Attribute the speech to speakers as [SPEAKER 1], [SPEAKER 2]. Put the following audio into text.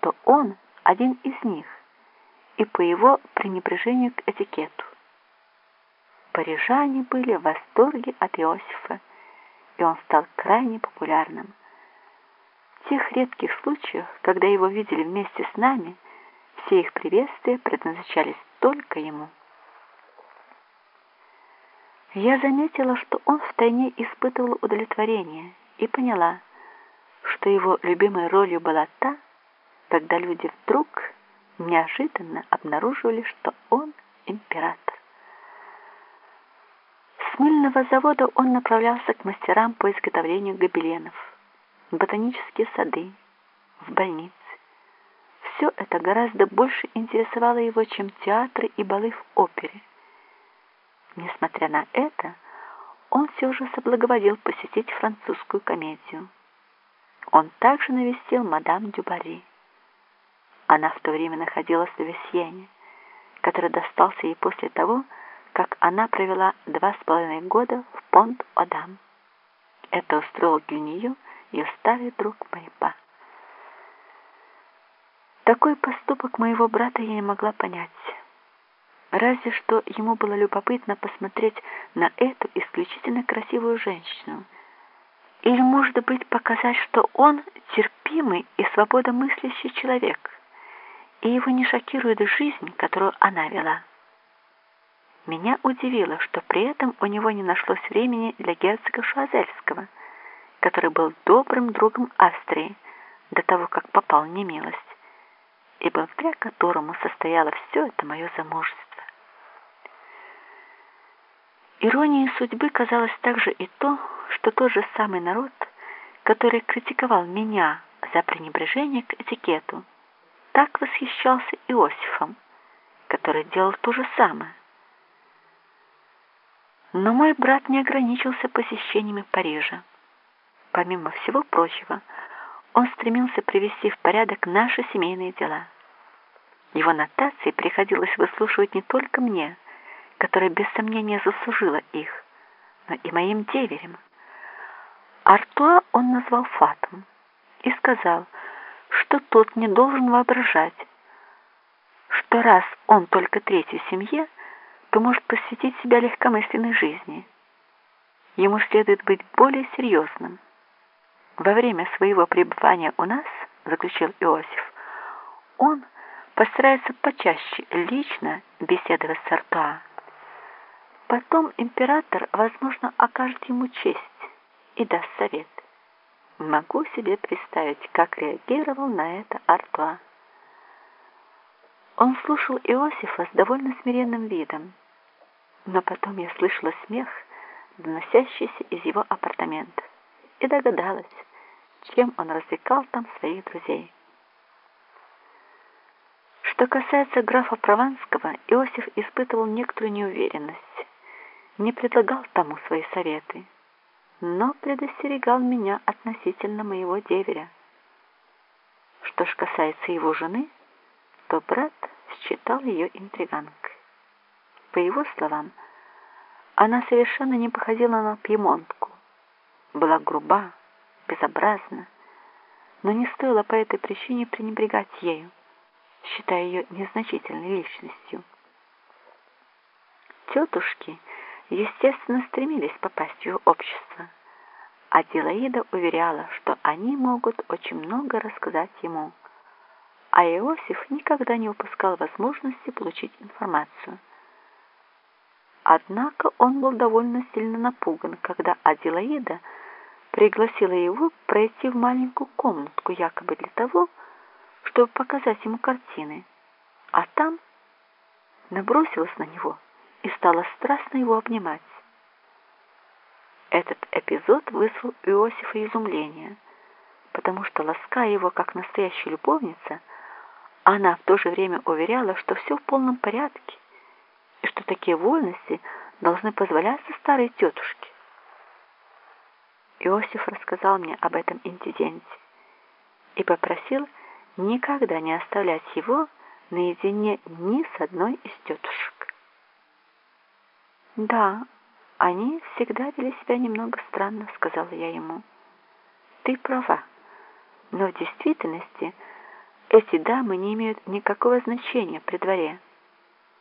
[SPEAKER 1] что он один из них, и по его пренебрежению к этикету. Парижане были в восторге от Иосифа, и он стал крайне популярным. В тех редких случаях, когда его видели вместе с нами, все их приветствия предназначались только ему. Я заметила, что он втайне испытывал удовлетворение и поняла, что его любимой ролью была та, когда люди вдруг неожиданно обнаруживали, что он император. С мыльного завода он направлялся к мастерам по изготовлению гобеленов, в ботанические сады, в больницы. Все это гораздо больше интересовало его, чем театры и балы в опере. Несмотря на это, он все же соблаговолил посетить французскую комедию. Он также навестил мадам Дюбари. Она в то время находилась в Весьене, который достался ей после того, как она провела два с половиной года в Понт-Одам. Это устроил для нее ее старый друг Майпа. Такой поступок моего брата я не могла понять. Разве что ему было любопытно посмотреть на эту исключительно красивую женщину. Или, может быть, показать, что он терпимый и свободомыслящий человек, и его не шокирует жизнь, которую она вела. Меня удивило, что при этом у него не нашлось времени для герцога Шуазельского, который был добрым другом Австрии до того, как попал в немилость, и благодаря которому состояло все это мое замужество. Иронией судьбы казалось также и то, что тот же самый народ, который критиковал меня за пренебрежение к этикету, так восхищался Иосифом, который делал то же самое. Но мой брат не ограничился посещениями Парижа. Помимо всего прочего, он стремился привести в порядок наши семейные дела. Его нотации приходилось выслушивать не только мне, которая без сомнения заслужила их, но и моим деверем. Артуа он назвал Фатом и сказал, что тот не должен воображать, что раз он только третий в семье, то может посвятить себя легкомысленной жизни. Ему следует быть более серьезным. Во время своего пребывания у нас, заключил Иосиф, он постарается почаще лично беседовать с Артуа. Потом император, возможно, окажет ему честь и даст совет. Могу себе представить, как реагировал на это Артуа. Он слушал Иосифа с довольно смиренным видом, но потом я слышала смех, доносящийся из его апартаментов, и догадалась, чем он развлекал там своих друзей. Что касается графа Прованского, Иосиф испытывал некоторую неуверенность не предлагал тому свои советы, но предостерегал меня относительно моего деверя. Что ж касается его жены, то брат считал ее интриганкой. По его словам, она совершенно не походила на пьемонтку, была груба, безобразна, но не стоило по этой причине пренебрегать ею, считая ее незначительной личностью. Тетушки – естественно, стремились попасть в его общество. А Дилаида уверяла, что они могут очень много рассказать ему. А Иосиф никогда не упускал возможности получить информацию. Однако он был довольно сильно напуган, когда Аделаида пригласила его пройти в маленькую комнатку якобы для того, чтобы показать ему картины, а там набросилась на него – и стала страстно его обнимать. Этот эпизод вызвал у Иосифа изумление, потому что, лаская его как настоящая любовница, она в то же время уверяла, что все в полном порядке, и что такие вольности должны позволяться старой тетушке. Иосиф рассказал мне об этом инциденте и попросил никогда не оставлять его наедине ни с одной из тетушек. «Да, они всегда вели себя немного странно», — сказала я ему. «Ты права, но в действительности эти дамы не имеют никакого значения при дворе.